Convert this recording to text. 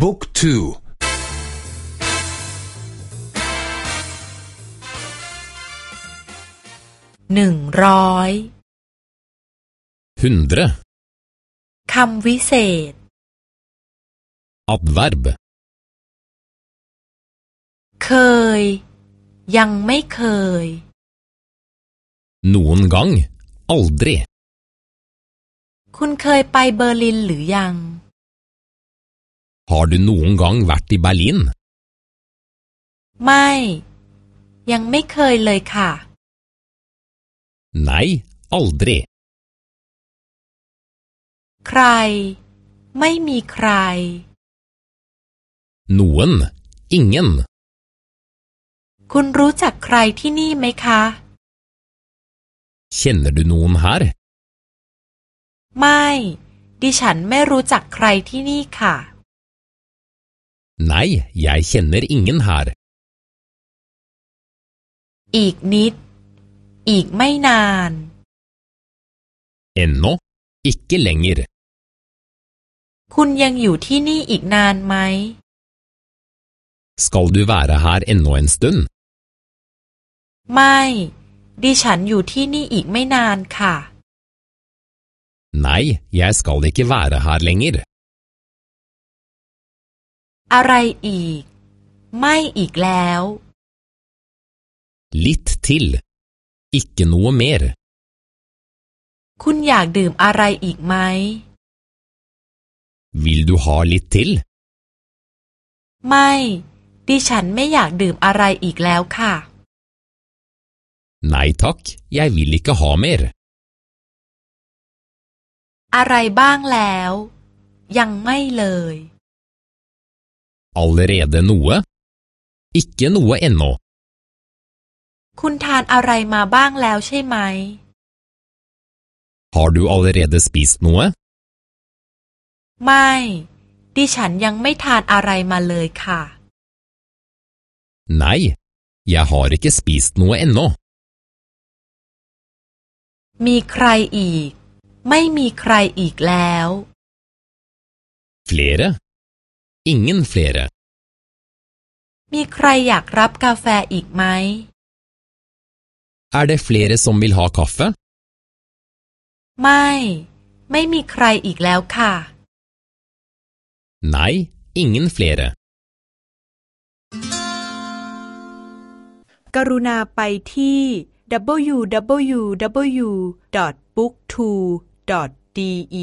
บุ๊กทูหนึ่งร้อย hundre คำวิเศษ adverb เคย ยังไม่เคย noen gang aldri คุณเคยไปเบอร์ลินหรือยัง har du noen gang vært i Berlin ไม่ ยังไม่เคยเลยค่ะ nei aldri ใคร ไม่มีใคร noen ingen คุณรู้จักใครที่นี่ไหมคะ kjenner du noen her ไม่ ดิฉันไม่รู้จักใครที่นี่ค่ะ nei jeg kjenner ingen her อีกนิด อีกไม่นาน ennå ikke lenger คุณยังอยู่ที่นี่อีกนานไหม skal du være her ennå en stund ไม่ ดิฉันอยู่ที่นี่อีกไม่นานค่ะ nei jeg skal ikke være her lenger อะไรอีก ไม่อีกแล้ว litt til ikke noe mer คุณอยากดื่มอะไรอีกไหม vil du ha litt til ไม่ ดิฉันไม่อยากดื่มอะไรอีกแล้วค่ะ nei takk jeg vil ikke ha mer อะไรบ้างแล้ว ยังไม่เลย allerede noe ikke noe ennå คุณทานอะไรมาบ้างแล้วใช่ไหม har du allerede spist noe ไม่ ดิฉันยังไม่ทานอะไรมาเลยค่ะ nei jeg har ikke spist noe ennå มีใครอีก ไม่มีใครอีกแล้ว flere ingen flere มีใครอยากรับกาแฟอีกไหม er det flere som vil ha kaffe ไม่ ไม่มีใครอีกแล้วค่ะ nei ingen flere กรุณาไปที่ www.booktwo.de